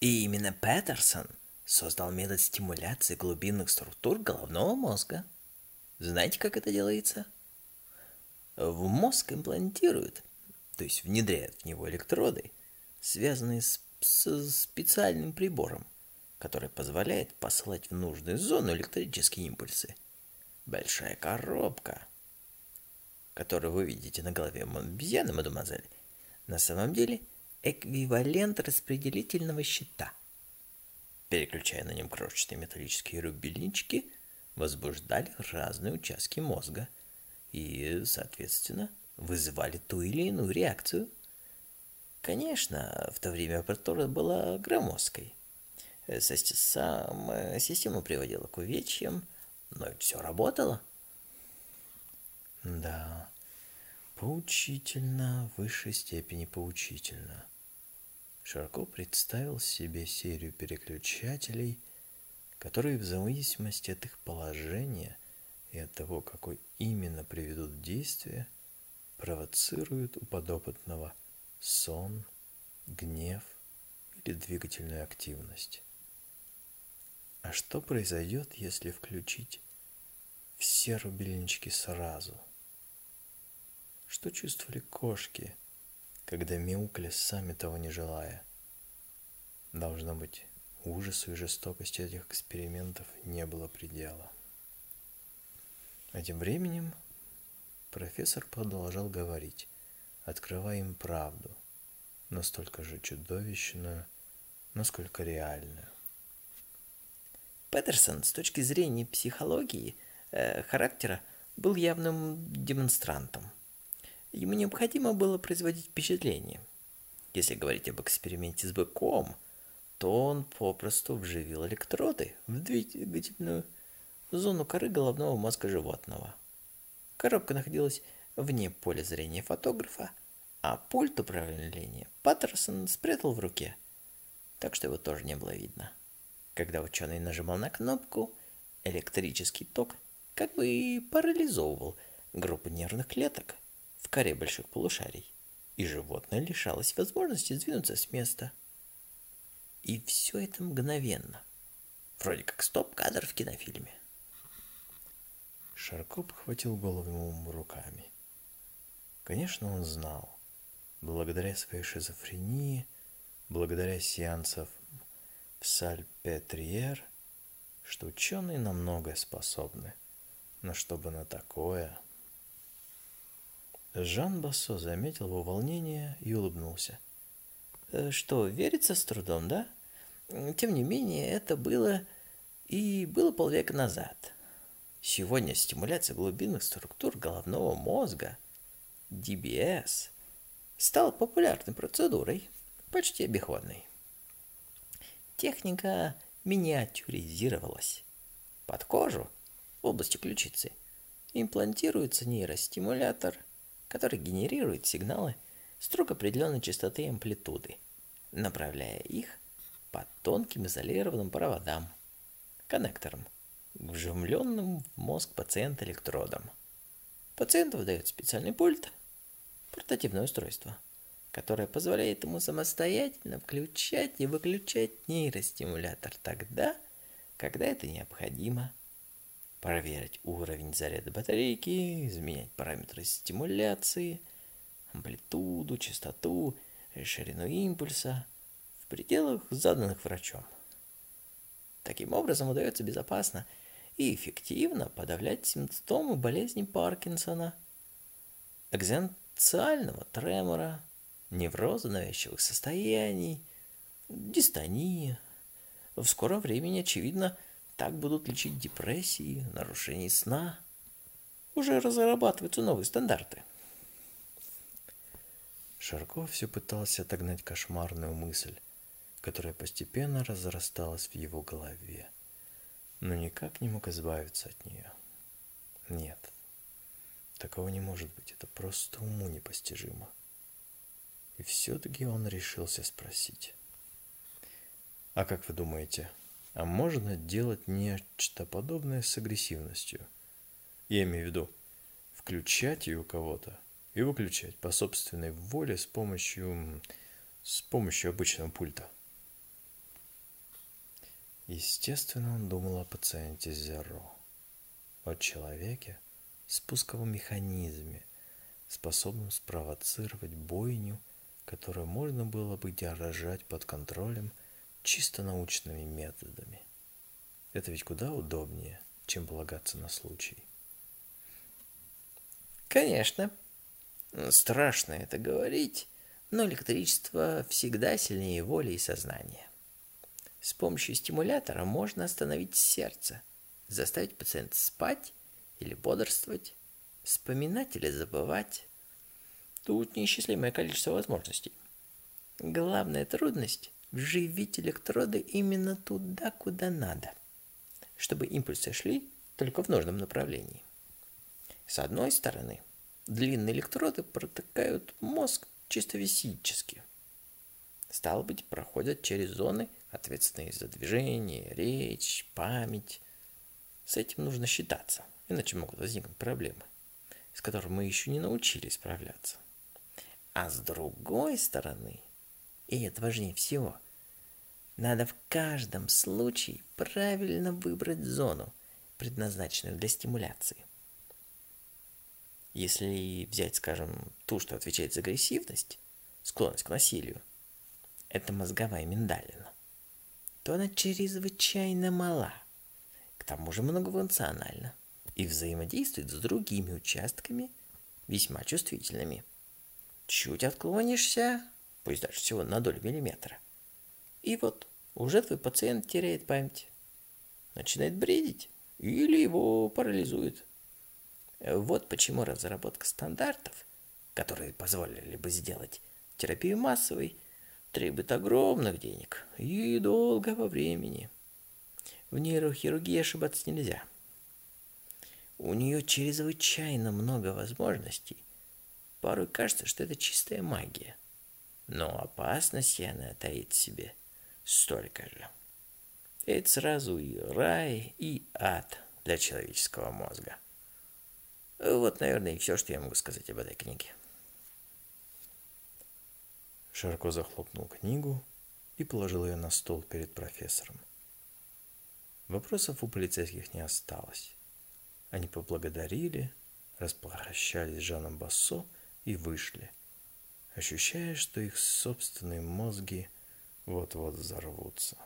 И именно Петерсон создал метод стимуляции глубинных структур головного мозга. Знаете, как это делается? В мозг имплантируют, то есть внедряют в него электроды, связанные с, с специальным прибором, который позволяет посылать в нужную зону электрические импульсы. Большая коробка, которую вы видите на голове обезьяны, мадемуазель, на самом деле эквивалент распределительного щита. Переключая на нем крошечные металлические рубильнички, возбуждали разные участки мозга и, соответственно, вызывали ту или иную реакцию. Конечно, в то время аппаратура была громоздкой. Сам система приводила к увечьям, но ведь все работало. Да, поучительно, в высшей степени поучительно. Широко представил себе серию переключателей, которые в зависимости от их положения и от того, какой именно приведут действие, провоцируют у подопытного сон, гнев или двигательную активность. А что произойдет, если включить все рубильнички сразу? Что чувствовали кошки, когда мяукали сами того не желая? Должно быть, ужасу и жестокости этих экспериментов не было предела. А тем временем профессор продолжал говорить, открывая им правду, настолько же чудовищную, насколько реальную. Петерсон с точки зрения психологии э, характера был явным демонстрантом. Ему необходимо было производить впечатление. Если говорить об эксперименте с быком, то он попросту вживил электроды в двигательную зону коры головного мозга животного – Коробка находилась вне поля зрения фотографа, а пульт управления Паттерсон спрятал в руке, так что его тоже не было видно. Когда ученый нажимал на кнопку, электрический ток как бы парализовывал группу нервных клеток в коре больших полушарий, и животное лишалось возможности сдвинуться с места. И все это мгновенно, вроде как стоп-кадр в кинофильме. Шарко похватил голову руками. Конечно, он знал. Благодаря своей шизофрении, благодаря сеансам в Сальпетриер, что ученые на многое способны. Но чтобы на такое... Жан Бассо заметил его волнение и улыбнулся. «Э, «Что, верится с трудом, да? Тем не менее, это было и было полвека назад. Сегодня стимуляция глубинных структур головного мозга, DBS, стала популярной процедурой, почти обиходной. Техника миниатюризировалась. Под кожу, в области ключицы, имплантируется нейростимулятор, который генерирует сигналы строго определенной частоты и амплитуды, направляя их по тонким изолированным проводам, коннекторам – вживленным в мозг пациента электродом. Пациенту выдает специальный пульт, портативное устройство, которое позволяет ему самостоятельно включать и выключать нейростимулятор тогда, когда это необходимо. Проверить уровень заряда батарейки, изменять параметры стимуляции, амплитуду, частоту, ширину импульса в пределах заданных врачом. Таким образом удается безопасно и эффективно подавлять симптомы болезни Паркинсона, экзенциального тремора, невроза навязчивых состояний, дистонии. В скором времени, очевидно, так будут лечить депрессии, нарушения сна. Уже разрабатываются новые стандарты. Шарков все пытался отогнать кошмарную мысль, которая постепенно разрасталась в его голове но никак не мог избавиться от нее. Нет, такого не может быть, это просто уму непостижимо. И все-таки он решился спросить. А как вы думаете, а можно делать нечто подобное с агрессивностью? Я имею в виду, включать ее у кого-то и выключать по собственной воле с помощью, с помощью обычного пульта. Естественно, он думал о пациенте Зеро, о человеке, спусковом механизме, способном спровоцировать бойню, которую можно было бы держать под контролем чисто научными методами. Это ведь куда удобнее, чем полагаться на случай. Конечно. Страшно это говорить, но электричество всегда сильнее воли и сознания. С помощью стимулятора можно остановить сердце, заставить пациента спать или бодрствовать, вспоминать или забывать. Тут неисчислимое количество возможностей. Главная трудность – вживить электроды именно туда, куда надо, чтобы импульсы шли только в нужном направлении. С одной стороны, длинные электроды протыкают мозг чисто физически. Стало быть, проходят через зоны, ответственные за движение, речь, память. С этим нужно считаться, иначе могут возникнуть проблемы, с которыми мы еще не научились справляться. А с другой стороны, и это важнее всего, надо в каждом случае правильно выбрать зону, предназначенную для стимуляции. Если взять, скажем, ту, что отвечает за агрессивность, склонность к насилию, это мозговая миндалина, то она чрезвычайно мала, к тому же многофункциональна и взаимодействует с другими участками, весьма чувствительными. Чуть отклонишься, пусть даже всего на долю миллиметра, и вот уже твой пациент теряет память, начинает бредить или его парализует. Вот почему разработка стандартов, которые позволили бы сделать терапию массовой, требует огромных денег и долгого времени. В нейрохирургии ошибаться нельзя. У нее чрезвычайно много возможностей. Порой кажется, что это чистая магия. Но опасности она таит в себе столько же. Это сразу и рай, и ад для человеческого мозга. Вот, наверное, и все, что я могу сказать об этой книге. Широко захлопнул книгу и положил ее на стол перед профессором. Вопросов у полицейских не осталось. Они поблагодарили, распрощались с Жаном Бассо и вышли, ощущая, что их собственные мозги вот-вот взорвутся.